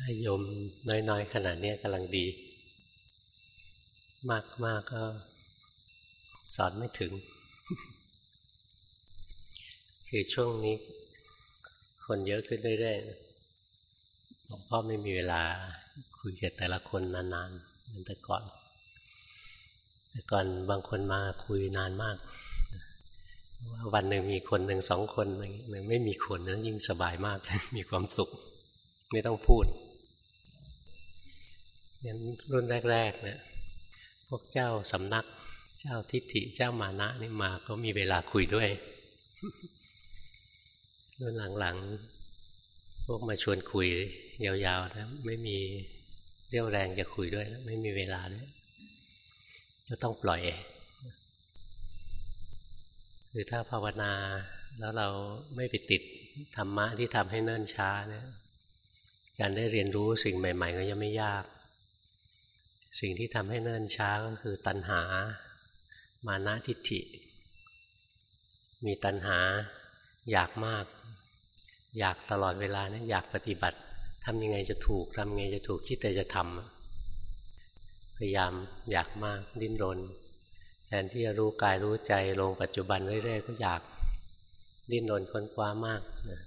ถ้าโยมน้อยๆ ขนาดนี้กำลังดี มากๆกก็สอนไม่ถึง คือช่วงนี้ คนเยอะขึ้นเรื่อยๆหลวงพ่อไม่มีเวลา คุยกับแต่ละคนนานๆเหมือนแต่ก่อน แต่ก่อนบางคนมาคุยนานมากว่าวันหนึ่งมีคนหนึ่งสองคนหนึ่งไม่มีคนนั้นยิ่งสบายมากมีความสุข ไม่ต้องพูด งั้นรุ่นแรกๆเนี่ยพวกเจ้าสำนัก เจ้าทิฏฐิเจ้ามานะนี่มาก็มีเวลาคุยด้วยรุ่นหลังๆ พวกมาชวนคุยยาวๆนะไม่มีเรี่ยวแรงจะคุยด้วยแล้วไม่มีเวลาด้วยก็ต้องปล่อยคือถ้าภาวนาแล้วเราไม่ไปติดธรรมะที่ทำให้เนิ่นช้าเนี่ยการได้เรียนรู้สิ่งใหม่ ๆ ก็ยังไม่ยาก สิ่งที่ทำให้เนิ่นช้าก็คือตัณหา มานะทิฏฐิ มีตัณหาอยากมาก อยากตลอดเวลาเนี่ยอยากปฏิบัติทำยังไงจะถูกทำยังไงจะถูกคิดแต่จะทำพยายามอยากมากดิ้นรน แทนที่จะรู้กายรู้ใจลงปัจจุบันเรื่อยๆก็อยากดิ้นรนค้นคว้ามากนะ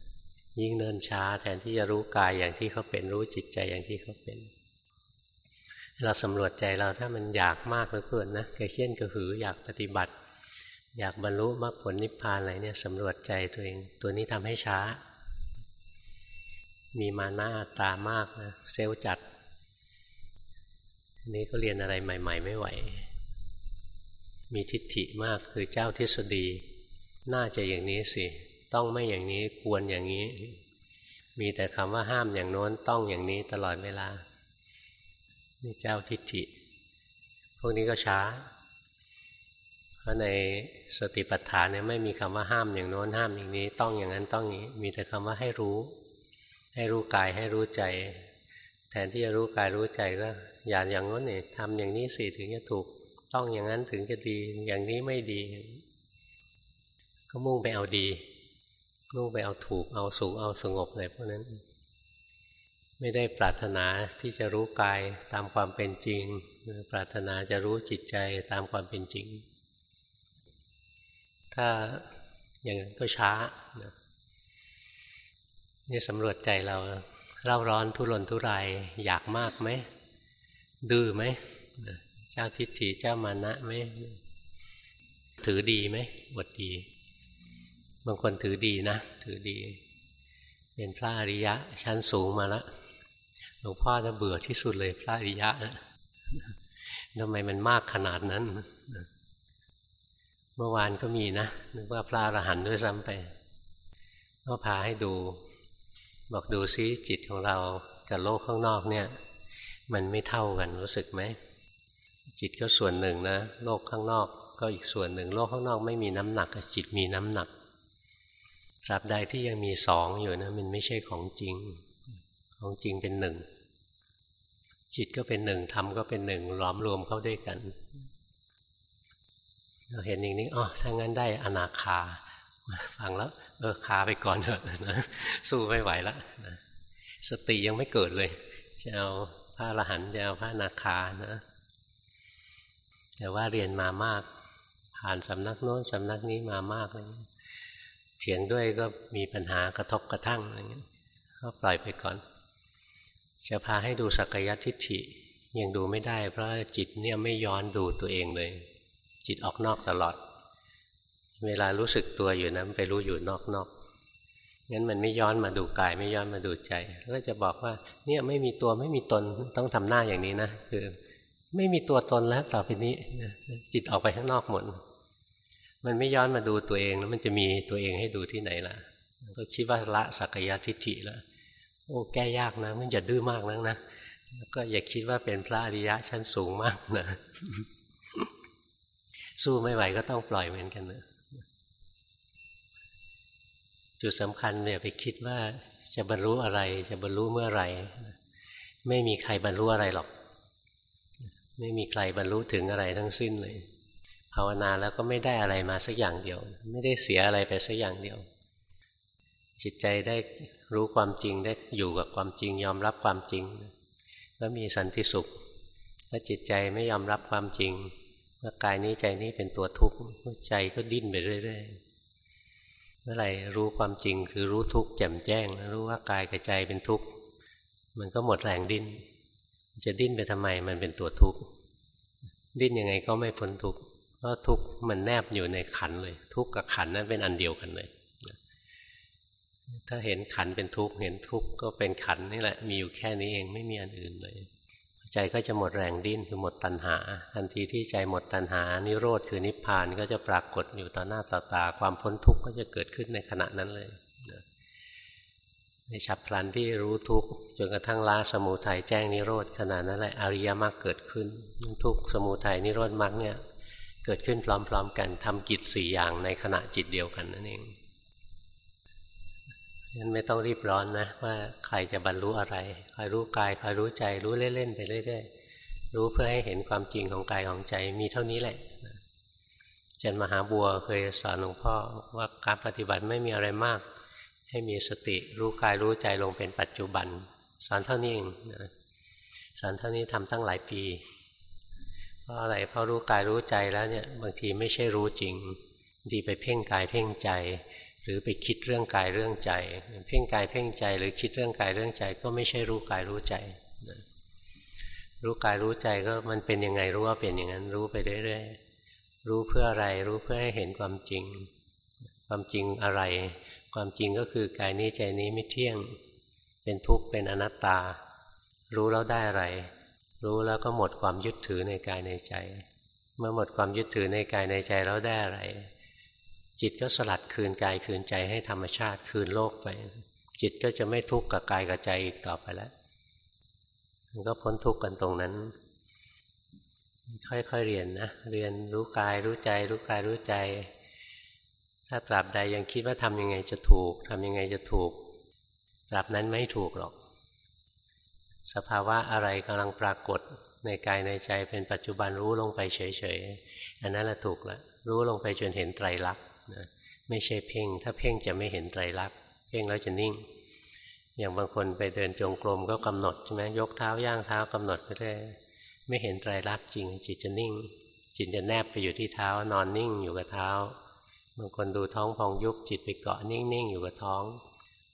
ยิ่งเนินช้าแทนที่จะรู้กายอย่างที่เขาเป็นรู้จิตใจอย่างที่เขาเป็น เราสำรวจใจเราถ้ามันอยากมากเหลือเกินนะกระเขียนกระหืออยากปฏิบัติ อยากบรรลุมรรคผลนิพพานอะไรเนี่ยสำรวจใจตัวเอง ตัวนี้ทำให้ช้า มีมาหน้าตามากนะเซลจัด นี้ก็เรียนอะไรใหม่ ๆ ไม่ไหว มีทิฏฐิมากคือเจ้าทฤษฎี น่าจะอย่างนี้สิ ต้องไม่อย่างนี้ควรอย่างนี้ มีแต่คำว่าห้ามอย่างโน้นต้องอย่างนี้ตลอดเวลา นี่เจ้าทิฏฐิ พวกนี้ก็ช้า เพราะในสติปัฏฐานเนี่ยไม่มีคำว่าห้ามอย่างโน้นห้ามอย่างนี้ ต้องอย่างนั้นต้องอย่างนี้ มีแต่คำว่าให้รู้ ให้รู้กายให้รู้ใจ แทนที่จะรู้กายรู้ใจก็อย่าอย่างโน้นเนี่ยทำอย่างนี้สิถึงจะถูก ต้องอย่างนั้นถึงจะดี อย่างนี้ไม่ดี ก็มุ่งไปเอาดี มุ่งไปเอาถูกเอาสูงเอาสงบอะไรพวกนั้น ไม่ได้ปรารถนาที่จะรู้กายตามความเป็นจริง ปรารถนาจะรู้จิตใจตามความเป็นจริง ถ้าอย่างนั้นก็ช้านี่สำรวจใจเราเร่าร้อนทุรนทุรายอยากมากไหมดื้อไหมเจ้าทิฏฐิเจ้ามานะไหมถือดีไหมบทดี บางคนถือดีนะ ถือดี เป็นพระอริยะชั้นสูงมาแล้ว หลวงพ่อจะเบื่อที่สุดเลยพระอริยะทำไมมันมากขนาดนั้น เมื่อวานก็มีนะนึกว่าพระอรหันต์ด้วยซ้ำไปก็พาให้ดู บอกดูซิจิตของเรากับโลกข้างนอกเนี่ย มันไม่เท่ากันรู้สึกไหม จิตก็ส่วนหนึ่งนะ โลกข้างนอกก็อีกส่วนหนึ่ง โลกข้างนอกไม่มีน้ำหนักจิตมีน้ำหนักตราบใดที่ยังมีสองอยู่นะมันไม่ใช่ของจริง ของจริงเป็นหนึ่ง จิตก็เป็นหนึ่งธรรมก็เป็นหนึ่งล้อมรวมเข้าด้วยกัน เราเห็นอย่างนี้อ๋อถ้างั้นได้อนาคาฟังแล้วเออคาไปก่อนเถอะนะสู้ไม่ไหวแล้วนะสติยังไม่เกิดเลย จะเอาพระอรหันต์จะเอาพระนาคานะแต่ว่าเรียนมามาก ผ่านสำนักโน้นสำนักนี้มามากเลยเถียงด้วยก็มีปัญหากระทบกระทั่งอะไรเงี้ยก็ปล่อยไปก่อน จะพาให้ดูสักยทิฏฐิยังดูไม่ได้ เพราะจิตเนี่ยไม่ย้อนดูตัวเองเลย จิตออกนอกตลอด เวลารู้สึกตัวอยู่นะไปรู้อยู่นอกนอกงั้นมันไม่ย้อนมาดูกายไม่ย้อนมาดูใจก็จะบอกว่า เนี่ยไม่มีตัวไม่มีตนต้องทำหน้าอย่างนี้นะคือ ไม่มีตัวตนแล้วต่อไปนี้จิตออกไปข้างนอกหมดมันไม่ย้อนมาดูตัวเองแล้วมันจะมีตัวเองให้ดูที่ไหนล่ะ ก็คิดว่าละสักยทิฏฐิแล้ว โอ้แก้ยากนะ มันอย่าดื้อมากนักนะแล้วก็อย่าคิดว่าเป็นพระอริยะชั้นสูงมากนะสู้ไม่ไหวก็ต้องปล่อยเหมือนกันนะจุดสำคัญเนี่ยไปคิดว่าจะบรรลุอะไร จะบรรลุเมื่อไรไม่มีใครบรรลุอะไรหรอก ไม่มีใครบรรลุถึงอะไรทั้งสิ้นเลย ภาวนาแล้วก็ไม่ได้อะไรมาสักอย่างเดียว ไม่ได้เสียอะไรไปสักอย่างเดียว จิตใจได้ รู้ความจริงได้อยู่กับความจริง ยอมรับความจริง แล้วมีสันติสุขถ้าจิตใจไม่ยอมรับความจริงว่ากายนี้ใจนี้เป็นตัวทุกข์ใจก็ดิ้นไปเรื่อยๆเมื่อไหร่รู้ความจริงคือรู้ทุกข์แจ่มแจ้ง รู้ว่ากายกับใจเป็นทุกข์มันก็หมดแรงดิ้น จะดิ้นไปทำไมมันเป็นตัวทุกข์ดิ้นยังไงก็ไม่พ้นทุกข์เพราะทุกข์มันแนบอยู่ในขันเลย ทุกข์กับขันนั้นเป็นอันเดียวกันเลย ถ้าเห็นขันเป็นทุกข์เห็นทุกข์ก็เป็นขันนี่แหละ มีอยู่แค่นี้เองไม่มีอันอื่นเลย ใจก็จะหมดแรงดิ้นคือหมดตัณหา ทันทีที่ใจหมดตัณหา นิโรธคือนิพพานก็จะปรากฏอยู่ต่อหน้าต่อตา ความพ้นทุกข์ก็จะเกิดขึ้นในขณะนั้นเลยในฉับพลันที่รู้ทุกข์จนกระทั่งละสมุทัยแจ้งนิโรธขณะนั้นแหละอริยมรรคเกิดขึ้น ทุกสมุทัยนิโรธมรรคเนี่ยเกิดขึ้นพร้อม ๆ กันทำกิจสี่อย่างในขณะจิตเดียวกันนั่นเอง งั้นไม่ต้องรีบร้อนนะ ว่าใครจะบรรลุอะไรคอยรู้กายคอยรู้ใจรู้เล่นๆไปเรื่อยๆรู้เพื่อให้เห็นความจริงของกายของใจมีเท่านี้แหละเจนมหาบัวเคยสอนหลวงพ่อว่าการปฏิบัติไม่มีอะไรมาก ให้มีสติรู้กายรู้ใจลงเป็นปัจจุบัน สอนเท่านี้เองสอนเท่านี้ทำตั้งหลายปี เพราะอะไรเพราะรู้กายรู้ใจแล้วเนี่ยบางทีไม่ใช่รู้จริง ดีไปเพ่งกายเพ่งใจ รือไปคิดเรื่องกายเรื่องใจ เพ่งกายเพ่งใจหรือคิดเรื่องกายเรื่องใจ ก็ไม่ใช่รู้กายรู้ใจรู้กายรู้ใจก็มันเป็นยังไงรู้ว่าเป็นอย่างนั้นรู้ไปเรื่อยๆรู้เพื่ออะไรรู้เพื่อให้เห็นความจริง ความจริงอะไร ความจริงก็คือกายนี้ใจนี้ไม่เที่ยง เป็นทุกข์เป็นอนัตตา รู้แล้วได้อะไร รู้แล้วก็หมดความยึดถือในกายในใจ เมื่อหมดความยึดถือในกายในใจแล้วได้อะไร จิตก็สลัดคืนกายคืนใจให้ธรรมชาติคืนโลกไป จิตก็จะไม่ทุกข์กับกายกับใจอีกต่อไปแล้วมันก็พ้นทุกข์กันตรงนั้น ค่อยๆเรียนนะเรียนรู้กายรู้ใจรู้กายรู้ใจ ถ้าตราบใดยังคิดว่าทำยังไงจะถูกทำยังไงจะถูก ตราบนั้นไม่ถูกหรอก สภาวะอะไรกำลังปรากฏในกายในใจเป็นปัจจุบันรู้ลงไปเฉยๆอันนั้นแหละถูกละรู้ลงไปจนเห็นไตรลักษณ์ นะไม่ใช่เพ่ง ถ้าเพ่งจะไม่เห็นไตรลักษณ์เพ่งแล้วจะนิ่ง อย่างบางคนไปเดินจงกรมก็กำหนดใช่ไหมยกเท้าย่างเท้ากำหนดไปเรื่อยไม่เห็นไตรลักษณ์จริง จิตจะนิ่ง จิตจะแนบไปอยู่ที่เท้านอนนิ่งอยู่กับเท้าบางคนดูท้องพองยุบจิตไปเกาะนิ่งๆอยู่กับท้อง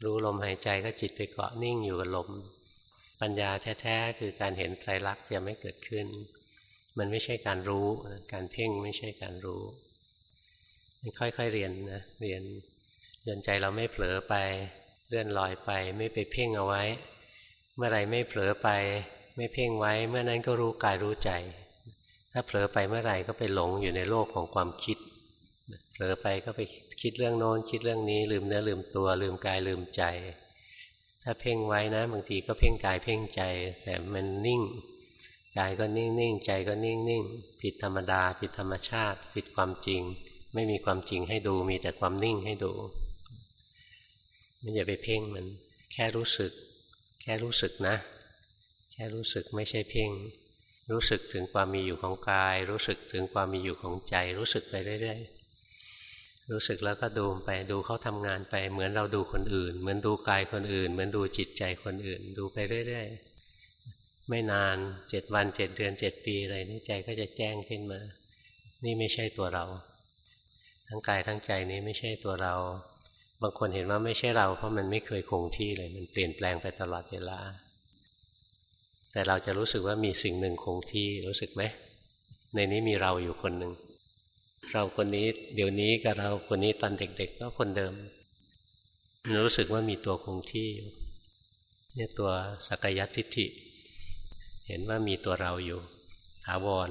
รู้ลมหายใจก็จิตไปเกาะนิ่งอยู่กับลม ปัญญาแท้ๆคือการเห็นไตรลักษณ์จะไม่เกิดขึ้น มันไม่ใช่การรู้ การเพ่งไม่ใช่การรู้ ค่อยๆเรียนนะเรียนจนใจเราไม่เผลอไปเลื่อนลอยไป ไม่ไปเพ่งเอาไว้ เมื่อไรไม่เผลอไป ไม่เพ่งไว้ เมื่อนั้นก็รู้กายรู้ใจ ถ้าเผลอไปเมื่อไหร่ก็ไปหลงอยู่ในโลกของความคิดเผลอไปก็ไปคิดเรื่องโน้นคิดเรื่องนี้ ลืมเนื้อลืมตัว ลืมกายลืมใจ ถ้าเพ่งไว้นะบางทีก็เพ่งกายเพ่งใจ แต่มันนิ่งกายก็นิ่งนิ่งใจก็นิ่งนิ่งผิดธรรมดาผิดธรรมชาติผิดความจริง ไม่มีความจริงให้ดูมีแต่ความนิ่งให้ดูไมันอย่าไปเพ่งมัน แค่รู้สึก แค่รู้สึกนะ แค่รู้สึกไม่ใช่เพ่ง รู้สึกถึงความมีอยู่ของกาย รู้สึกถึงความมีอยู่ของใจ รู้สึกไปเรื่อยๆรู้สึกแล้วก็ดูไปดูเขาทำงานไป เหมือนเราดูคนอื่น เหมือนดูกายคนอื่น เหมือนดูจิตใจคนอื่น ดูไปเรื่อยๆไม่นานเจ็ดวันเจ็ดเดือนเจ็ดปีอะไรนี่ใจก็จะแจ้งขึ้นมา นี่ไม่ใช่ตัวเรา ทั้งกายทั้งใจนี้ไม่ใช่ตัวเรา บางคนเห็นว่าไม่ใช่เรา เพราะมันไม่เคยคงที่เลย มันเปลี่ยนแปลงไปตลอดเวลา แต่เราจะรู้สึกว่ามีสิ่งหนึ่งคงที่รู้สึกไหม ในนี้มีเราอยู่คนหนึ่ง เราคนนี้เดี๋ยวนี้กับเราคนนี้ตอนเด็ก ๆ ก็คนเดิม รู้สึกว่ามีตัวคงที่เนี่ยตัวสักยัติทิฏฐิ เห็นว่ามีตัวเราอยู่ถาวร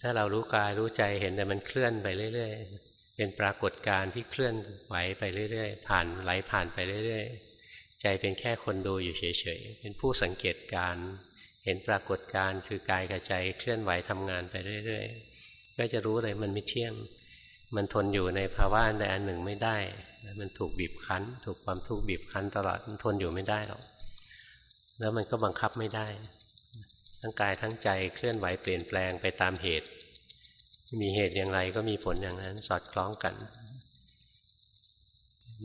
ถ้าเรารู้กายรู้ใจเห็นแต่มันเคลื่อนไปเรื่อย ๆ เป็นปรากฏการณ์ที่เคลื่อนไหวไปเรื่อย ๆ ผ่านไหลผ่านไปเรื่อย ๆ ใจเป็นแค่คนดูอยู่เฉยๆ เป็นผู้สังเกตการเห็นปรากฏการณ์คือกายกับใจเคลื่อนไหวทำงานไปเรื่อย ๆ ก็จะรู้เลยมันไม่เที่ยง มันทนอยู่ในภาวะอันใดอันหนึ่งไม่ได้ มันถูกบีบคั้น ถูกความทุกข์บีบคั้นตลอด มันทนอยู่ไม่ได้หรอก แล้วมันก็บังคับไม่ได้ ทั้งกายทั้งใจเคลื่อนไหวเปลี่ยนแปลงไปตามเหตุ มีเหตุอย่างไรก็มีผลอย่างนั้น สอดคล้องกัน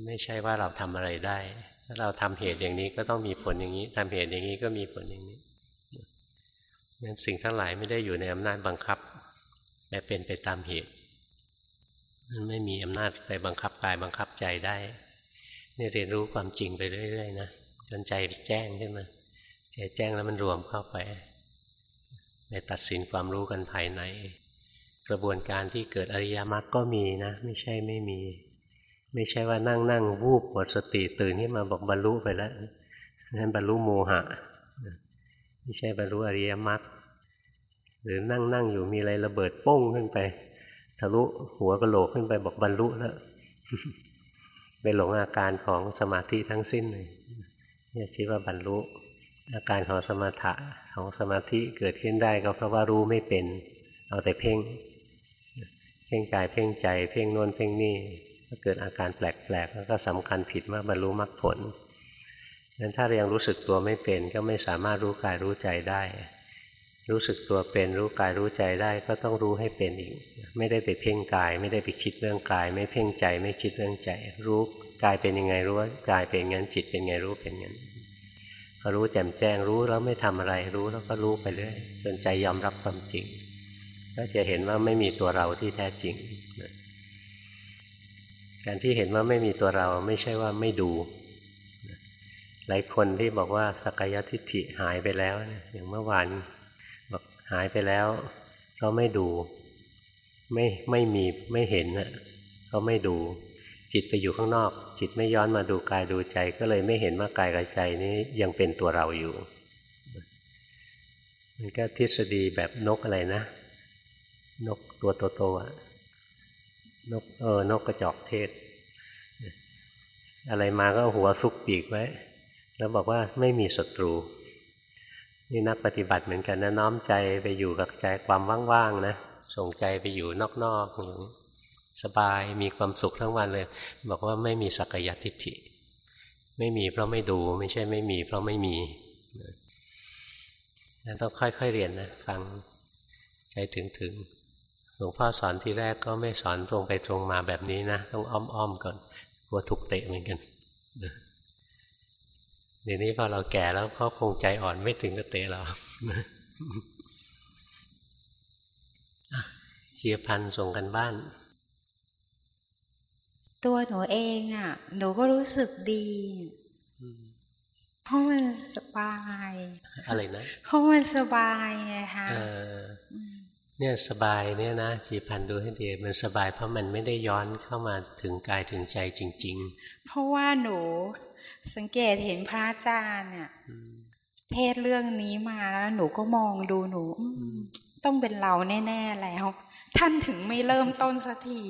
ไม่ใช่ว่าเราทำอะไรได้ ถ้าเราทำเหตุอย่างนี้ก็ต้องมีผลอย่างนี้ทำเหตุอย่างนี้ก็มีผลอย่างนี้งั้นสิ่งทั้งหลายไม่ได้อยู่ในอำนาจบังคับ แต่เป็นไปตามเหตุมันไม่มีอำนาจไปบังคับกายบังคับใจได้นี่เรียนรู้ความจริงไปเรื่อยๆนะจนใจแจ้งขึ้นมาใจแจ้งแล้วมันรวมเข้าไป ไปตัดสินความรู้กันภายใน กระบวนการที่เกิดอริยมรรคก็มีนะ ไม่ใช่ไม่มี ไม่ใช่ว่านั่งนั่งวูบหมดสติตื่นขึ้นมาบอกบรรลุไปแล้วนั่นบรรลุโมหะ ไม่ใช่บรรลุอริยมรรคหรือนั่งนั่งอยู่มีอะไรระเบิดโป้งขึ้นไป ทะลุหัวกระโหลกขึ้นไปบอกบรรลุแล้วไปหลงอาการของสมาธิทั้งสิ้นเลยเนี่ยคิดว่าบรรลุ อาการของสมาธิของสมาธิเกิดขึ้นได้ก็เพราะว่ารู้ไม่เป็น เอาแต่เพ่ง เพ่งกายเพ่งใจ เพ่งนวนเพ่งนี่ก็เกิดอาการแปลกๆแล้วก็สำคัญผิดว่าบรรลุมรรคผลนั้นถ้ายังรู้สึกตัวไม่เป็น ก็ไม่สามารถรู้กายรู้ใจได้ รู้สึกตัวเป็นรู้กายรู้ใจได้ก็ต้องรู้ให้เป็นอีก ไม่ได้ไปเพ่งกาย ไม่ได้ไปคิดเรื่องกาย ไม่เพ่งใจไม่คิดเรื่องใจ รู้กายเป็นยังไงรู้ว่ากายเป็นงั้นจิตเป็นไงรู้เป็นงั้น รู้แจ่มแจ้งรู้แล้วไม่ทำอะไรรู้แล้วก็รู้ไปเรื่อยจนใจยอมรับความจริงก็จะเห็นว่าไม่มีตัวเราที่แท้จริงการที่เห็นว่าไม่มีตัวเราไม่ใช่ว่าไม่ดู หลายคนที่บอกว่าสักยทิฏฐิหายไปแล้วอย่างเมื่อวานบอกหายไปแล้วเราไม่ดู ไม่ไม่มีไม่เห็นนะเขาไม่ดู จิตไปอยู่ข้างนอก จิตไม่ย้อนมาดูกายดูใจ ก็เลยไม่เห็นว่ากายกับใจนี้ยังเป็นตัวเราอยู่ มันก็ทฤษฎีแบบนกอะไรนะ นกตัวโตๆอะนกเออนกกระจอกเทศ อะไรมาก็หัวซุกปีกไว้ แล้วบอกว่าไม่มีศัตรู นี่นักปฏิบัติเหมือนกันนะน้อมใจไปอยู่กับใจความว่างๆนะส่งใจไปอยู่นอกๆอย่าง สบายมีความสุขทั้งวันเลย บอกว่าไม่มีสักยทิฏฐิ ไม่มีเพราะไม่ดูไม่ใช่ไม่มีเพราะไม่มีนั่นต้องค่อยๆเรียนนะฟังใจถึงๆหลวงพ่อสอนทีแรกก็ไม่สอนตรงไปตรงมาแบบนี้นะ ต้องอ้อมๆก่อนกลัวถูกเตะเหมือนกันเดี๋ยวนี้พอเราแก่แล้วเขาคงใจอ่อนไม่ถึงกับเตะเราเชียพันส่งกันบ้าน ตัวหนูเองอะ หนูก็รู้สึกดีเพราะมันสบาย อะไรนะเพราะมันสบายไงคะเนี่ยสบายเนี่ยนะจีพันดูให้ดีมันสบายเพราะมันไม่ได้ย้อนเข้ามาถึงกายถึงใจจริง ๆ เพราะว่าหนูสังเกตเห็นพระอาจารย์เนี่ยเทศเรื่องนี้มาแล้วหนูก็มองดูหนู ต้องเป็นเราแน่ ๆ แล้ว ท่านถึงไม่เริ่มต้นสักที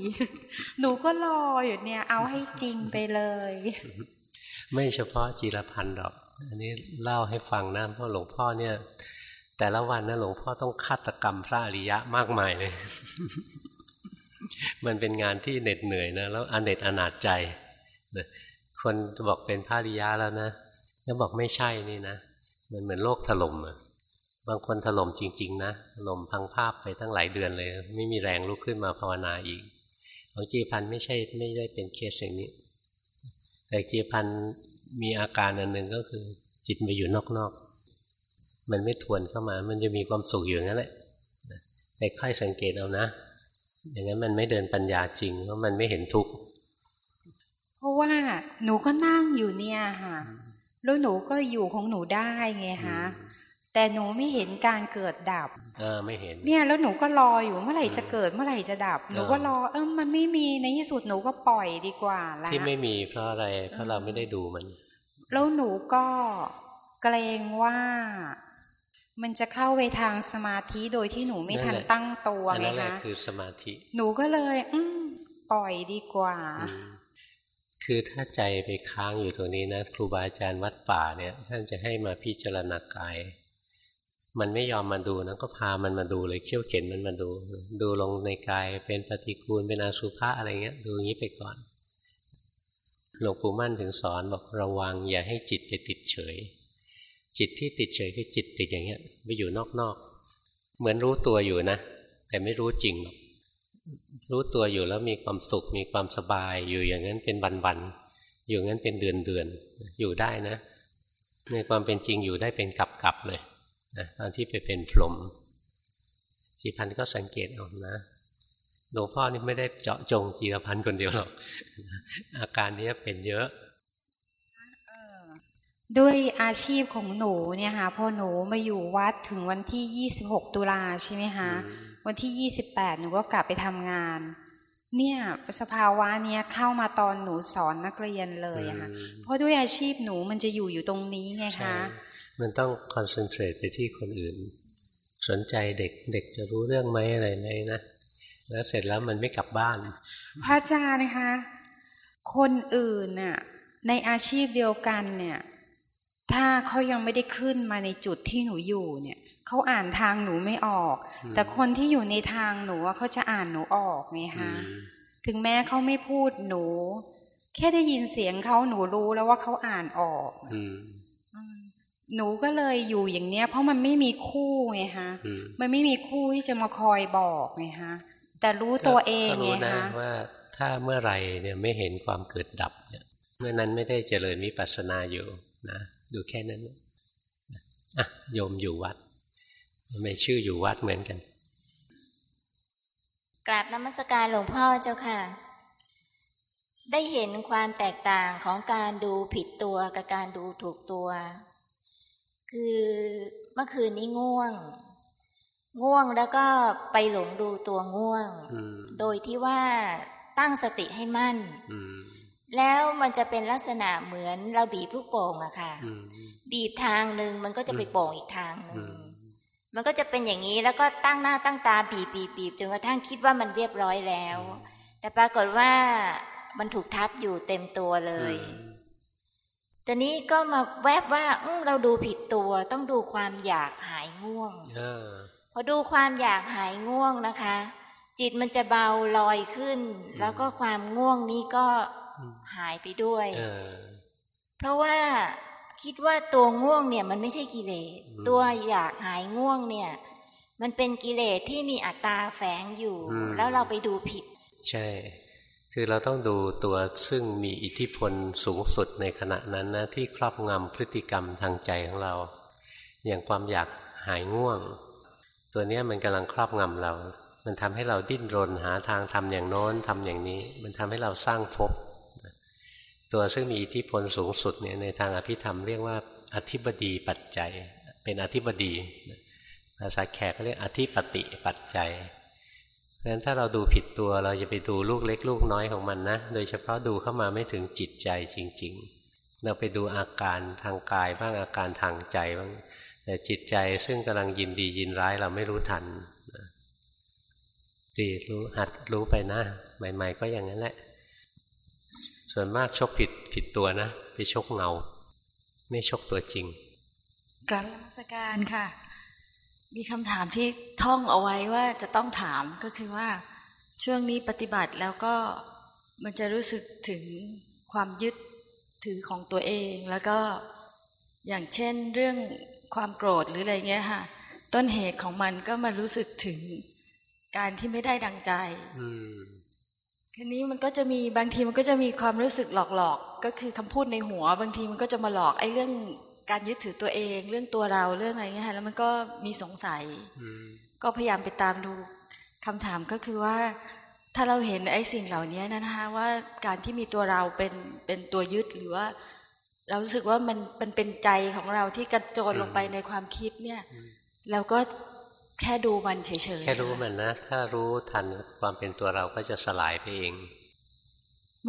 หนูก็รออยู่เนี่ย เอาให้จริงไปเลย ไม่เฉพาะจีรพันธ์หรอก อันนี้เล่าให้ฟังนะเพราะหลวงพ่อเนี่ย แต่ละวันนะหลวงพ่อต้องฆาตกรรมพระอริยะมากมายเลย มันเป็นงานที่เหน็ดเหนื่อยนะ แล้วอเนตอนาจใจ คนบอกเป็นพระอริยะแล้วนะแล้วบอกไม่ใช่นี่นะ มันเหมือนโลกถล่มอะ บางคนถล่มจริง ๆ นะถล่มพังภาพไปตั้งหลายเดือนเลย ไม่มีแรงลุกขึ้นมาภาวนาอีกของจีพันไม่ใช่ไม่ได้เป็นเคสอย่างนี้ แต่จีพันมีอาการอันหนึ่งก็คือ จิตไปอยู่นอกๆมันไม่ทวนเข้ามา มันจะมีความสุขอยู่นั่นแหละไปค่อยสังเกตเอานะ อย่างนั้นมันไม่เดินปัญญาจริงเพราะมันไม่เห็นทุกข์เพราะว่าหนูก็นั่งอยู่เนี่ยค่ะแล้วหนูก็อยู่ของหนูได้ไงคะ แต่หนูไม่เห็นการเกิดดับเออไม่เห็น เนี่ยแล้วหนูก็รออยู่เมื่อไหร่จะเกิดเมื่อไหร่จะดับ หนูก็รอเออมันไม่มีในที่สุดหนูก็ปล่อยดีกว่าแล้วที่ไม่มีเพราะอะไรเพราะเราไม่ได้ดูมัน แล้วหนูก็เกรงว่า มันจะเข้าไปทางสมาธิโดยที่หนูไม่ทันตั้งตัวไงคะคือสมาธิ หนูก็เลย อืปล่อยดีกว่า คือถ้าใจไปค้างอยู่ตรงนี้นะ ครูบาอาจารย์วัดป่าเนี่ย ท่านจะให้มาพิจารณากาย มันไม่ยอมมาดูนะก็พามันมาดูเลยเขี่ยวเข็นมันมาดู ดูลงในกายเป็นปฏิกูลเป็นอาสุภะอะไรเงี้ย ดูอย่างนี้ไปก่อนหลวงปู่มั่นถึงสอนบอกระวังอย่าให้จิตไปติดเฉย จิตที่ติดเฉยคือจิตติดอย่างเงี้ยไปอยู่นอกๆเหมือนรู้ตัวอยู่นะ แต่ไม่รู้จริงหรอกรู้ตัวอยู่แล้วมีความสุขมีความสบายอยู่อย่างนั้นเป็นวันๆอยู่งั้นเป็นเดือนเดือยู่ได้นะ ในความเป็นจริงอยู่ได้เป็นกับกับเลย นะตอนที่ไปเป็นพรหมจีพันก็สังเกตเอานะหลวงพ่อนี่ไม่ได้เจาะจงจีรพันธ์คนเดียวหรอก อาการนี้เป็นเยอะด้วยอาชีพของหนูเนี่ยค่ะพอหนูมาอยู่วัดถึงวันที่ 26 ตุลาใช่ไหมคะวันที่ 28 หนูก็กลับไปทำงาน เนี่ยสภาวะเนี้ยเข้ามาตอนหนูสอนนักเรียนเลยอะค่ะเพราะด้วยอาชีพหนูมันจะอยู่อยู่ตรงนี้ไงคะ มันต้องคอนเซนเทรตไปที่คนอื่น สนใจเด็กเด็กจะรู้เรื่องไหมอะไรไหมนะแล้วเสร็จแล้วมันไม่กลับบ้าน พระอาจารย์นะคะ คนอื่นน่ะในอาชีพเดียวกันเนี่ย ถ้าเขายังไม่ได้ขึ้นมาในจุดที่หนูอยู่เนี่ยเขาอ่านทางหนูไม่ออก แต่คนที่อยู่ในทางหนูว่าเขาจะอ่านหนูออกไงฮะถึงแม้เขาไม่พูดหนู แค่ได้ยินเสียงเขาหนูรู้แล้วว่าเขาอ่านออก หนูก็เลยอยู่อย่างเนี้ย เพราะมันไม่มีคู่ไงฮะ มันไม่มีคู่ที่จะมาคอยบอกไงฮะ แต่รู้ตัวเองไงฮะว่าถ้าเมื่อไรเนี่ยไม่เห็นความเกิดดับเนี่ยเมื่อนั้นไม่ได้เจริญวิปัสสนาอยู่นะดูแค่นั้นอะโยมอยู่วัดไม่ชื่ออยู่วัดเหมือนกันกราบนมัสการหลวงพ่อเจ้าค่ะ ได้เห็นความแตกต่างของการดูผิดตัวกับการดูถูกตัว คือเมื่อคืนนี้ง่วง ง่วงแล้วก็ไปหลงดูตัวง่วง โดยที่ว่าตั้งสติให้มั่น แล้วมันจะเป็นลักษณะเหมือนเราบีบลูกโป่งอะค่ะ บีบทางหนึ่งมันก็จะไปโป่งอีกทางหนึ่งมันก็จะเป็นอย่างนี้แล้วก็ตั้งหน้าตั้งตาบีบบีบบีบจนกระทั่งคิดว่ามันเรียบร้อยแล้ว แต่ปรากฏว่ามันถูกทับอยู่เต็มตัวเลย แต่นี้ก็มาแวบว่าเราดูผิดตัว ต้องดูความอยากหายง่วงพอดูความอยากหายง่วงนะคะ จิตมันจะเบาลอยขึ้น แล้วก็ความง่วงนี้ก็หายไปด้วยเพราะว่าคิดว่าตัวง่วงเนี่ยมันไม่ใช่กิเลสตัวอยากหายง่วงเนี่ย มันเป็นกิเลสที่มีอัตตาแฝงอยู่ แล้วเราไปดูผิด ใช่ คือเราต้องดูตัวซึ่งมีอิทธิพลสูงสุดในขณะนั้นนะที่ครอบงำพฤติกรรมทางใจของเรา อย่างความอยากหายง่วง ตัวนี้มันกำลังครอบงำเรา มันทำให้เราดิ้นรนหาทางทำอย่างโน้นทำอย่างนี้ มันทำให้เราสร้างภพตัวซึ่งมีอิทธิพลสูงสุดเนี่ยในทางอภิธรรมเรียกว่าอธิบดีปัจจัย เป็นอธิบดีภาษาแขกเขาเรียกอธิปติปัจจัย นั้นถ้าเราดูผิดตัวเราจะไปดูลูกเล็กลูกน้อยของมันนะ โดยเฉพาะดูเข้ามาไม่ถึงจิตใจจริง ๆ เราไปดูอาการทางกายบ้างอาการทางใจบ้างแต่จิตใจซึ่งกำลังยินดียินร้ายเราไม่รู้ทันดีรู้หัดรู้ไปนะ ใหม่ ๆ ก็อย่างนั้นแหละ ส่วนมากชกผิดผิดตัวนะ ไปชกเงา ไม่ชกตัวจริงกราบนมัสการค่ะ มีคำถามที่ท่องเอาไว้ว่าจะต้องถามก็คือว่าช่วงนี้ปฏิบัติแล้วก็มันจะรู้สึกถึงความยึดถือของตัวเอง แล้วก็อย่างเช่นเรื่องความโกรธหรืออะไรเงี้ยค่ะ ต้นเหตุของมันก็มารู้สึกถึงการที่ไม่ได้ดังใจทีนี้มันก็จะมีบางทีมันก็จะมีความรู้สึกหลอกๆก็คือคำพูดในหัว บางทีมันก็จะมาหลอกไอ้เรื่อง การยึดถือตัวเองเรื่องตัวเราเรื่องอะไรเงี้ยแล้วมันก็มีสงสัยก็พยายามไปตามดูคำถามก็คือว่า ถ้าเราเห็นไอ้สิ่งเหล่านี้นะคะว่าการที่มีตัวเราเป็นเป็นตัวยึดหรือว่า เรารู้สึกว่ามันมันเป็นใจของเราที่กระโจนลงไปในความคิดเนี่ยเราก็แค่ดูมันเฉยๆแค่รู้มันนะ ถ้ารู้ทันความเป็นตัวเราก็จะสลายไปเอง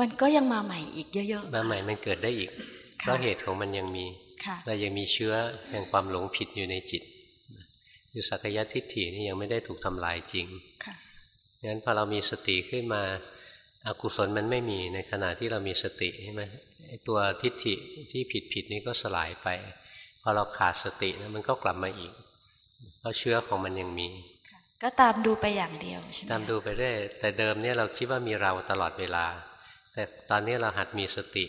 มันก็ยังมาใหม่อีกเยอะๆมาใหม่มันเกิดได้อีกเพราะเหตุของมันยังมี เรายังมีเชื้อแห่งความหลงผิดอยู่ในจิตอยู่สักยะทิฏฐินี่ยังไม่ได้ถูกทำลายจริงงั้นพอเรามีสติขึ้นมาอากุศลมันไม่มีในขณะที่เรามีสติใช่ไหมตัวทิฏฐิที่ผิดผิดนี้ก็สลายไป พอเราขาดสตินะมันก็กลับมาอีก เพราะเชื้อของมันยังมี ก็ตามดูไปอย่างเดียวใช่ไหมตามดูไปเรื่อยแต่เดิมเนี่ยเราคิดว่ามีเราตลอดเวลา แต่ตอนนี้เราหัดมีสติ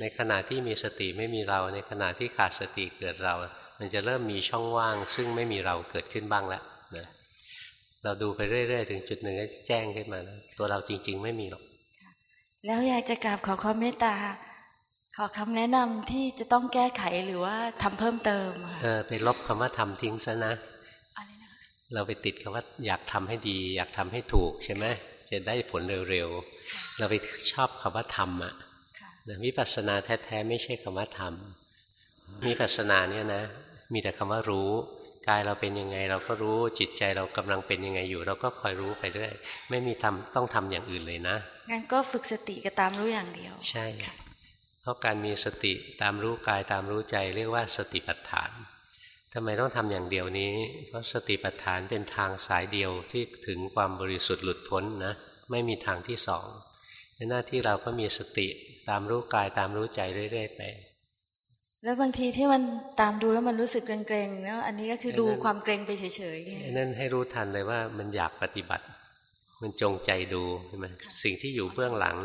ในขณะที่มีสติไม่มีเรา ในขณะที่ขาดสติเกิดเรา มันจะเริ่มมีช่องว่าง ซึ่งไม่มีเราเกิดขึ้นบ้างแล้วนะเราดูไปเรื่อยๆ ถึงจุดหนึ่งก็แจ้งขึ้นมานะตัวเราจริง ๆ ไม่มีหรอกแล้วอยากจะกราบขอความเมตตา ขอคำแนะนำที่จะต้องแก้ไขหรือว่าทำเพิ่มเติมค่ะเออไปลบคำว่าทำทิ้งซะนะเราไปติดคำว่าอยากทำให้ดี อยากทำให้ถูกใช่ไหมจะได้ผลเร็วๆเราไปชอบคำว่าทำอะ วิปัสสนาแท้ๆไม่ใช่คำว่าทำวิปัสสนาเนี่ยนะ มีแต่คำว่ารู้กายเราเป็นยังไง เราก็รู้จิตใจเรากำลังเป็นยังไงอยู่ เราก็คอยรู้ไปเรื่อยไม่มีทำต้องทำอย่างอื่นเลยนะงั้นก็ฝึกสติกับตามรู้อย่างเดียว ใช่เพราะการมีสติตามรู้กายตามรู้ใจ เรียกว่าสติปัฏฐานทำไมต้องทำอย่างเดียวนี้ เพราะสติปัฏฐานเป็นทางสายเดียวที่ถึงความบริสุทธิ์หลุดพ้นนะไม่มีทางที่สองในหน้าที่เราก็มีสติ ตามรู้กายตามรู้ใจเรื่อยๆไป แล้วบางทีที่มันตามดูแล้วมันรู้สึกเกรงๆเนาะอันนี้ก็คือดูความเกรงไปเฉยๆนั่นให้รู้ทันเลยว่ามันอยากปฏิบัติ มันจงใจดูใช่ไหมสิ่งที่อยู่เบื้องหลัง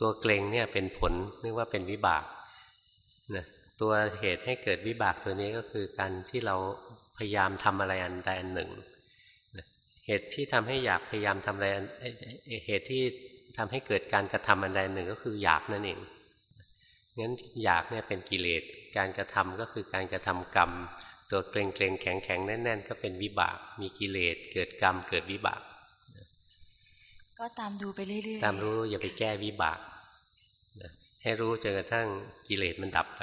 ตัวเกรงเนี่ยเป็นผลเรียกว่าเป็นวิบากนะตัวเหตุให้เกิดวิบากตัวนี้ก็คือการที่เราพยายามทำอะไรอันใดอันหนึ่ง เหตุที่ทำให้อยากพยายามทำอะไรเหตุที่ ทำให้เกิดการกระทำอันใดหนึ่งก็คืออยากนั่นเองงั้นอยากเนี่ยเป็นกิเลส การกระทำก็คือการกระทำกรรม ตัวเกรงเกรงแข็งแข็งแน่นแน่นก็เป็นวิบาก มีกิเลส เกิดกรรม เกิดวิบาก ก็ตามดูไปเรื่อยๆ ตามรู้อย่าไปแก้วิบาก ให้รู้จนกระทั่งกิเลสมันดับไป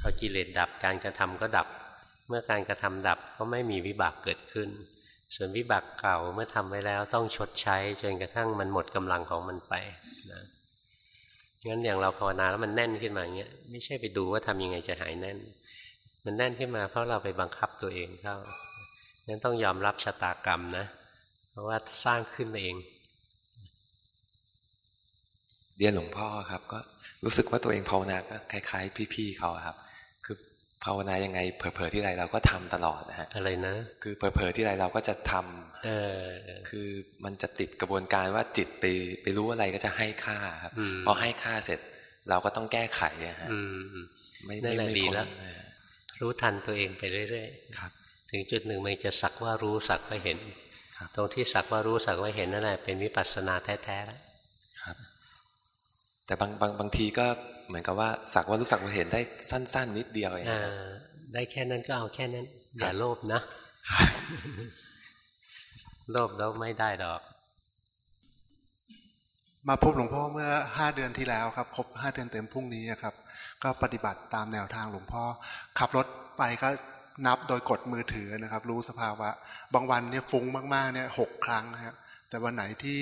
พอกิเลสดับการกระทำก็ดับ เมื่อการกระทำดับก็ไม่มีวิบากเกิดขึ้น ส่วนวิบากเก่าเมื่อทำไว้แล้วต้องชดใช้จนกระทั่งมันหมดกำลังของมันไปนะงั้นอย่างเราภาวนาแล้วมันแน่นขึ้นมาอย่างเงี้ยไม่ใช่ไปดูว่าทำยังไงจะหายแน่น มันแน่นขึ้นมาเพราะเราไปบังคับตัวเองเข้างั้นต้องยอมรับชะตากรรมนะ เพราะว่าสร้างขึ้นมาเองเรียนหลวงพ่อครับ ก็รู้สึกว่าตัวเองภาวนาก็คล้าย ๆ พี่ๆเขาครับ ภาวนายังไงเผลอๆที่ไรเราก็ทำตลอดนะฮะอะไรนะ คือเผลอๆที่ไรเราก็จะทำเออคือมันจะติดกระบวนการว่าจิตไปไปรู้อะไรก็จะให้ค่าครับพอให้ค่าเสร็จ เราก็ต้องแก้ไขอะฮะไม่ไม่ไม่ดีแล้วรู้ทันตัวเองไปเรื่อยๆครับ ถึงจุดหนึ่งมันจะสักว่ารู้สักว่าเห็นตรงที่สักว่ารู้สักว่าเห็นนั่นแหละเป็นวิปัสสนาแท้ๆแล้วครับแต่บางบางบางทีก็ เหมือนกับว่าสักว่ารู้สักว่าเห็นได้สั้น ๆ นิดเดียวเองได้แค่นั้นก็เอาแค่นั้นอย่าโลภนะโลภแล้วไม่ได้ดอก มาพบหลวงพ่อเมื่อห้าเดือนที่แล้วครับครบห้าเดือนเต็มพรุ่งนี้ครับ ก็ปฏิบัติตามแนวทางหลวงพ่อ ขับรถไปก็นับโดยกดมือถือนะครับ รู้สภาวะ บางวันเนี่ยฟุ้งมากๆเนี่ยหกครั้งนะครับแต่วันไหนที่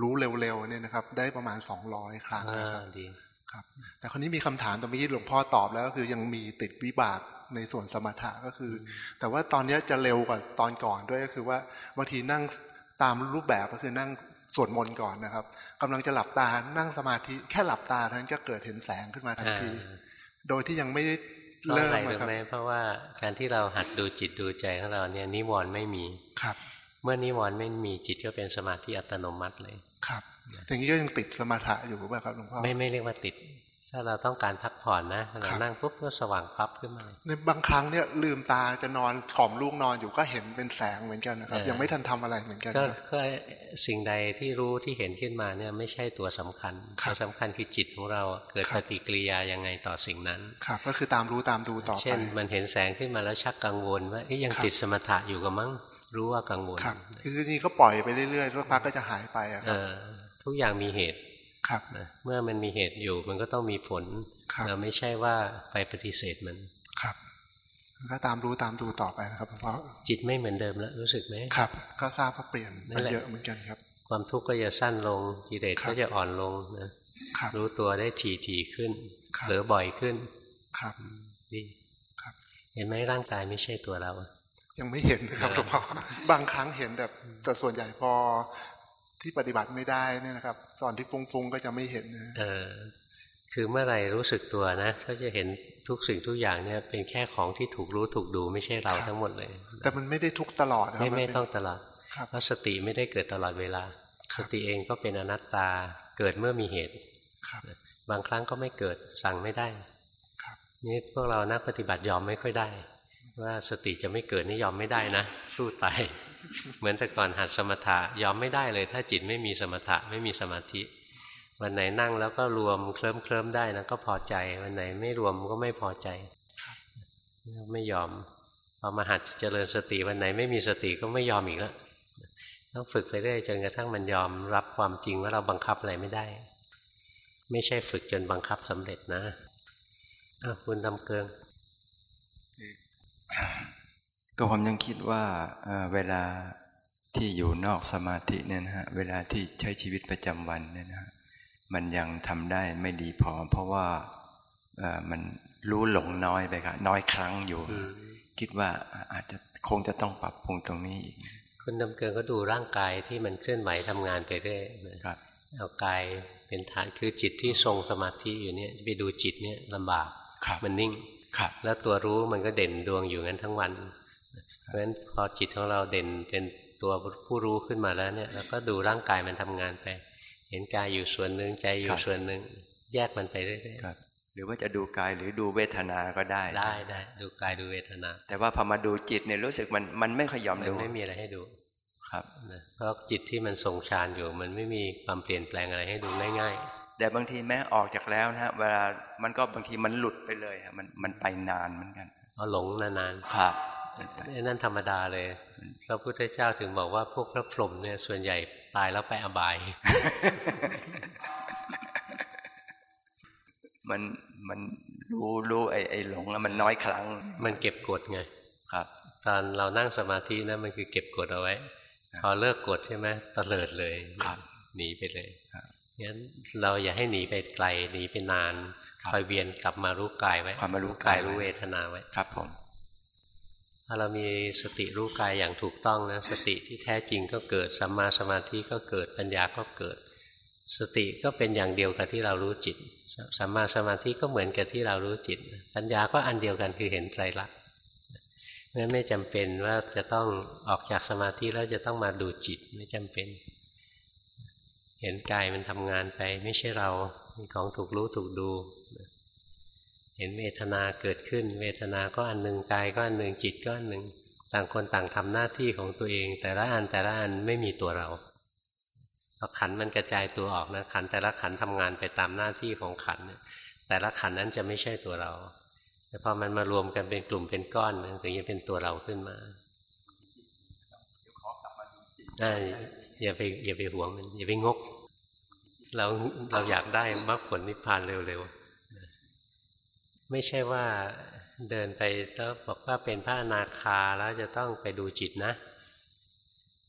รู้เร็วๆเนี่ยนะครับ ได้ประมาณสองร้อยครั้งนะครับ ครับแต่คนนี้มีคำถามตรงนี้หลวงพ่อตอบแล้วก็คือยังมีติดวิบากในส่วนสมถะก็คือ แต่ว่าตอนนี้จะเร็วกว่าตอนก่อนด้วยก็คือว่าบางทีนั่งตามรูปแบบก็คือนั่งสวดมนต์ก่อนนะครับกำลังจะหลับตานั่งสมาธิแค่หลับตาท่านก็เกิดเห็นแสงขึ้นมาทันที โดยที่ยังไม่ได้เริ่มครับเพราะว่าการที่เราหัดดูจิตดูใจของเราเนี่ยนิวรณ์ไม่มีครับ เมื่อนิวรณ์ไม่มีจิตก็เป็นสมาธิอัตโนมัติเลยครับ อย่างนี้ก็ยังติดสมาธิอยู่ป่ะครับหลวงพ่อไม่ไม่เรียกว่าติด ถ้าเราต้องการพักผ่อนนะเรานั่งปุ๊บก็สว่างปั๊บขึ้นมาในบางครั้งเนี่ยลืมตาจะนอนขอมลูกนอนอยู่ก็เห็นเป็นแสงเหมือนกันนะครับ ยังไม่ทันทำอะไรเหมือนกันก็สิ่งใดที่รู้ที่เห็นขึ้นมาเนี่ยไม่ใช่ตัวสำคัญตัวสำคัญคือจิตของเราเกิดปฏิกิริยายังไงต่อสิ่งนั้นครับก็คือตามรู้ตามดูต่อไปเช่นมันเห็นแสงขึ้นมาแล้วชักกังวลว่ายังติดสมถะอยู่กับมั้งรู้ว่ากังวลครับคือนี่ก็ปล่อยไปเรื่อยๆสักพักก็จะหายไปอะครับ ทุกอย่างมีเหตุครับนะเมื่อมันมีเหตุอยู่มันก็ต้องมีผลเราไม่ใช่ว่าไปปฏิเสธมันครับก็ตามรู้ตามดูต่อไปนะครับเพราะจิตไม่เหมือนเดิมแล้วรู้สึกไหมครับ ก็ทราบว่าเปลี่ยนไปเยอะเหมือนกันครับ ความทุกข์ก็จะสั้นลงกิเลสก็จะอ่อนลงนะรู้ตัวได้ถี่ถี่ขึ้นเหลือบ่อยขึ้นครับดีครับ เห็นไหมร่างกายไม่ใช่ตัวเรา ยังไม่เห็นครับหลวงพ่อบางครั้งเห็นแบบแต่ส่วนใหญ่พอ ที่ปฏิบัติไม่ได้เนี่ยนะครับ ตอนที่ฟุ้งๆก็จะไม่เห็นนะเออคือเมื่อไหร่รู้สึกตัวนะก็จะเห็นทุกสิ่งทุกอย่างเนี่ยเป็นแค่ของที่ถูกรู้ถูกดูไม่ใช่เราทั้งหมดเลย แต่มันไม่ได้ทุกตลอดไม่ไม่ต้องตลอดเพราะสติไม่ได้เกิดตลอดเวลา สติเองก็เป็นอนัตตาเกิดเมื่อมีเหตุบางครั้งก็ไม่เกิดสั่งไม่ได้นี่พวกเรานักปฏิบัติยอมไม่ค่อยได้ ว่าสติจะไม่เกิดนี่ยอมไม่ได้นะสู้ตาย เหมือนแต่ก่อนหัดสมถะยอมไม่ได้เลย ถ้าจิตไม่มีสมถะไม่มีสมาธิ วันไหนนั่งแล้วก็รวมเคลิ้มเคลิ้มได้นะก็พอใจ วันไหนไม่รวมก็ไม่พอใจ ไม่ยอมพอมาหัดเจริญสติวันไหนไม่มีสติก็ไม่ยอมอีกแล้วต้องฝึกไปเรื่อยจนกระทั่งมันยอมรับความจริงว่าเราบังคับอะไรไม่ได้ ไม่ใช่ฝึกจนบังคับสำเร็จนะคุณทำเกิง ก็ผมยังคิดว่าเวลาที่อยู่นอกสมาธิเนี่ยนะฮะเวลาที่ใช้ชีวิตประจำวันเนี่ยนะฮะมันยังทำได้ไม่ดีพอ เพราะว่ามันรู้หลงน้อยไปครับน้อยครั้งอยู่ คิดว่าอาจจะคงจะต้องปรับปรุงตรงนี้อีกคุณดำเกินก็ดูร่างกายที่มันเคลื่อนไหวทำงานไปเรื่อยครับเอากายเป็นฐานคือจิตที่ทรงสมาธิอยู่เนี่ยไปดูจิตเนี่ยลำบากมันนิ่งแล้วตัวรู้มันก็เด่นดวงอยู่งั้นทั้งวันเพ ราะฉะนั้นพอจิตของเราเด่นเป็นตัวผู้รู้ขึ้นมาแล้วเนี่ยเราก็ดูร่างกายมันทำงานไป เห็นกายอยู่ส่วนหนึ่งใจอยู่ส่วนหนึ่งแยกมันไปเรื่อยๆหรือว่าจะดูกายหรือดูเวทนาก็ได้ ได้ได้ดูกายดูเวทนา แต่ว่าพอมาดูจิตเนี่ยรู้สึกมันมันไม่ค่อยยอมดูไม่มีอะไรให้ดูครับเพราะจิตที่มันทรงฌานอยู่ มันไม่มีความเปลี่ยนแปลงอะไรให้ดูง่ายๆ แต่บางทีแม้ออกจากแล้วนะเวลามันก็บางทีมันหลุดไปเลยมันมันไปนานเหมือนกันเอาหลงนานๆครับ นั่นธรรมดาเลยพระพุทธเจ้าถึงบอกว่าพวกพระพรหมเนี่ยส่วนใหญ่ตายแล้วไปอบาย มันมันรู้รู้ไอ้ไอ้หลงแล้วมันน้อยครั้ง มันเก็บกดไงครับ ตอนเรานั่งสมาธินะมันคือเก็บกดเอาไว้ พอเลิกกดใช่ไหมตะเลิดเลยครับหนีไปเลยงั้นเราอย่าให้หนีไปไกลหนีไปนานคอยเวียนกลับมารู้กายไว้ความมารู้กายรู้เวทนาไว้ครับผม ถ้าเรามีสติรู้กายอย่างถูกต้องนะสติที่แท้จริงก็เกิดสัมมาสมาธิก็เกิดปัญญาก็เกิด สติก็เป็นอย่างเดียวกับที่เรารู้จิตสัมมาสมาธิก็เหมือนกับที่เรารู้จิต ปัญญาก็อันเดียวกันคือเห็นไตรลักษณ์นั้นไม่จำเป็นว่าจะต้องออกจากสมาธิแล้วจะต้องมาดูจิตไม่จำเป็น เห็นกายมันทำงานไปไม่ใช่เราของถูกรู้ถูกดู เห็นเวทนาเกิดขึ้น เวทนาก็อันหนึ่งกายก็อันหนึ่งจิตก็อันหนึ่งต่างคนต่างทำหน้าที่ของตัวเอง แต่ละอันแต่ละอันไม่มีตัวเราพอขันมันกระจายตัวออกนะขันแต่ละขันทำงานไปตามหน้าที่ของขันแต่ละขันนั้นจะไม่ใช่ตัวเรา แต่พอมันมารวมกันเป็นกลุ่มเป็นก้อนถึงจะเป็นตัวเราขึ้นมาอย่าไปอย่าไปหวงมันอย่าไปงก เราเราอยากได้มรรคผลนิพพานเร็วๆ ไม่ใช่ว่าเดินไปแล้วบอกว่าเป็นพระอนาคาแล้วจะต้องไปดูจิตนะ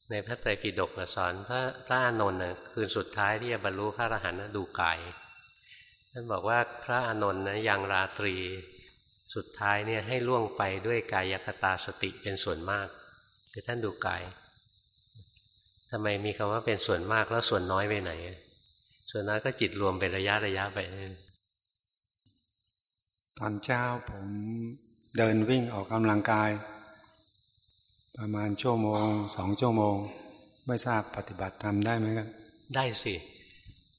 ในพระไตรปิฎกสอนพระพระอานนท์คืนสุดท้ายที่จะบรรลุพระอรหันต์ดูกายท่านบอกว่าพระอานนท์นะยังราตรีสุดท้ายเนี่ยให้ล่วงไปด้วยกายคตาสติเป็นส่วนมากคือท่านดูกายทำไมมีคำว่าเป็นส่วนมากแล้วส่วนน้อยไปไหน ส่วนน้อยก็จิตรวมเป็นระยะระยะไป ตอนเช้าผมเดินวิ่งออกกำลังกาย ประมาณชั่วโมงสองชั่วโมง ไม่ทราบปฏิบัติทำได้ไหมครับ ได้สิ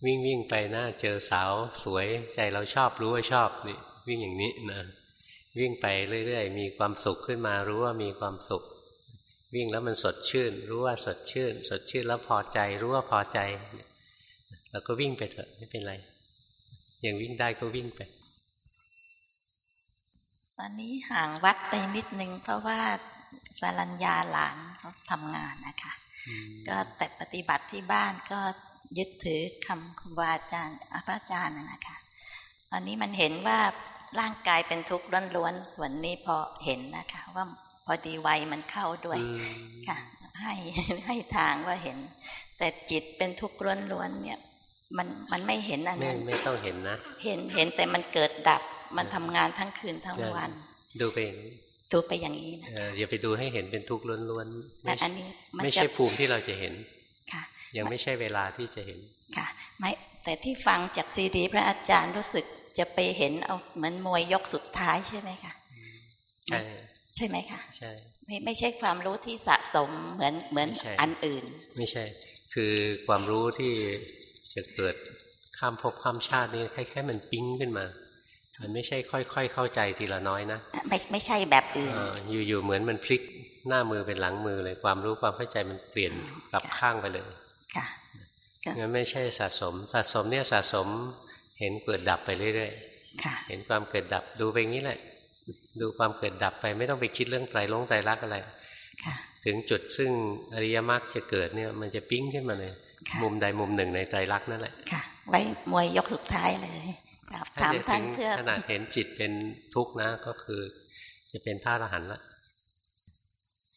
วิ่งวิ่งไปนะเจอสาวสวยใจเราชอบรู้ว่าชอบนี่วิ่งอย่างนี้นะวิ่งไปเรื่อยๆ มีความสุขขึ้นมารู้ว่ามีความสุข วิ่งแล้วมันสดชื่น รู้ว่าสดชื่น สดชื่นแล้วพอใจ รู้ว่าพอใจ แล้วก็วิ่งไปเถอะไม่เป็นไรยังวิ่งได้ก็วิ่งไป ตอนนี้ห่างวัดไปนิดนึง เพราะว่าสารัญญาหลานเขาทำงานนะคะ ก็แต่ปฏิบัติที่บ้านก็ยึดถือคำครูบาอาจารย์พระอาจารย์นะคะตอนนี้มันเห็นว่าร่างกายเป็นทุกข์ล้วนๆส่วนนี้พอเห็นนะคะ ว่าพอดีวัยมันเข้าด้วยค่ะ ให้ให้ทางว่าเห็น แต่จิตเป็นทุกข์ล้วนๆเนี่ย มันมันไม่เห็นอันนั้นไม่ต้องเห็นนะ เห็นเห็นแต่มันเกิดดับ มันทำงานทั้งคืนทั้งวัน ดูไปดูไปอย่างนี้นะอย่าไปดูให้เห็นเป็นทุกข์ล้วนๆอันนี้ไม่ใช่ภูมิที่เราจะเห็นค่ะ ยังไม่ใช่เวลาที่จะเห็นค่ะไม่แต่ที่ฟังจากซีดี พระอาจารย์รู้สึกจะไปเห็นเอาเหมือนมวยยกสุดท้ายใช่ไหมคะใช่ใช่ไหมคะใช่ไม่ไม่ใช่ความรู้ที่สะสมเหมือนเหมือนอันอื่น ไม่ใช่ คือความรู้ที่จะเกิดข้ามภพข้ามชาตินี่แค่แค่มันปิ้งขึ้นมา มันไม่ใช่ค่อย ๆ เข้าใจทีละน้อยนะ ไม่ไม่ใช่แบบอื่นอยู่ๆเหมือนมันพลิกหน้ามือเป็นหลังมือเลยความรู้ความเข้าใจมันเปลี่ยนกลับข้างไปเลยค่ะงั้นไม่ใช่สะสม สะสมเนี่ยสะสมเห็นเกิดดับไปเรื่อยๆเห็นความเกิดดับดูไปงี้แหละ ดูความเกิดดับไปไม่ต้องไปคิดเรื่องไตรลงไตรลักอะไรถึงจุดซึ่งอริยมรรคจะเกิดเนี่ยมันจะปิ้งขึ้นมาเลย มุมใดมุมหนึ่งในไตรลักษณ์นั่นแหละค่ะ ไว้มวยยกสุดท้ายเลย ถามท่านเพื่อขนาดเห็นจิตเป็นทุกข์นะ ก็คือ จะเป็นพระอรหันต์ละ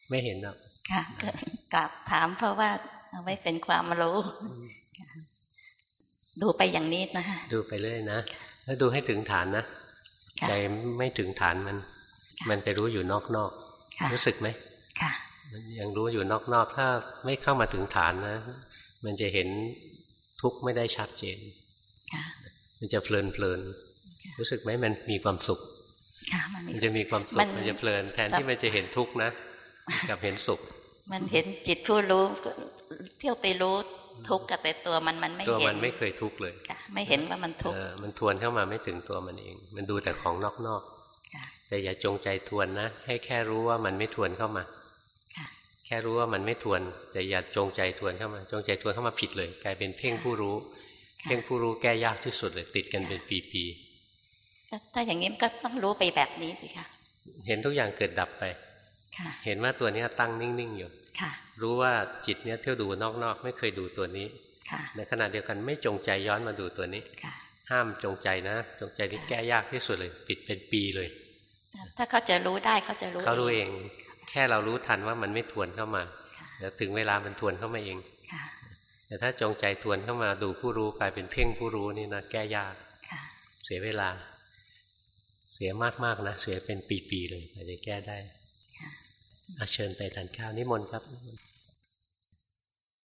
ไม่เห็นหรอกค่ะกลับถามเพราะว่าเอาไว้เป็นความรู้ ดูไปอย่างนี้นะดูไปเรื่อยนะแล้วดูให้ถึงฐานนะใจไม่ถึงฐานมัน มันไปรู้อยู่นอกๆรู้สึกไหมค่ะมันยังรู้อยู่นอกๆถ้าไม่เข้ามาถึงฐานนะ มันจะเห็นทุกข์ไม่ได้ชัดเจน มันจะเพลินเพลินรู้สึกไหมมันมีความสุขมันจะมีความสุขมันจะเพลินแทนที่มันจะเห็นทุกข์นะกับเห็นสุข มันเห็นจิตผู้รู้เที่ยวไปรู้ทุกข์กับแต่ตัวมันมันไม่เห็นตัวมันไม่เคยทุกข์เลยไม่เห็นว่ามันทุกข์มันทวนเข้ามาไม่ถึงตัวมันเอง มันดูแต่ของนอกๆแต่อย่าจงใจทวนนะ ให้แค่รู้ว่ามันไม่ทวนเข้ามาแค่รู้ว่ามันไม่ทวนแต่อย่าจงใจทวนเข้ามา จงใจทวนเข้ามาผิดเลย กลายเป็นเพ่งผู้รู้ เพ่งผู้รู้แก้ยากที่สุดเลยติดกันเป็นปีๆถ้าอย่างนี้ก็ต้องรู้ไปแบบนี้สิคะเห็นทุกอย่างเกิดดับไปเห็นว่าตัวนี้ตั้งนิ่งๆอยู่รู้ว่าจิตเนี้ยเที่ยวดูนอกๆ ไม่เคยดูตัวนี้ในขณะเดียวกันไม่จงใจย้อนมาดูตัวนี้ห้ามจงใจนะ จงใจนี่แก้ยากที่สุดเลย ปิดเป็นปีเลย ถ้าเขาจะรู้ได้เขาจะรู้เขารู้เอง แค่เรารู้ทันว่ามันไม่ทวนเข้ามาแล้วถึงเวลามันทวนเข้ามาเอง แต่ถ้าจงใจทวนเข้ามาดูผู้รู้กลายเป็นเพ่งผู้รู้นี่นะแก้ยากเสียเวลา เสียมากๆนะ เสียเป็นปีๆเลยแต่จะแก้ได้อาเชิญไปทานข้าวนิมนต์ครับ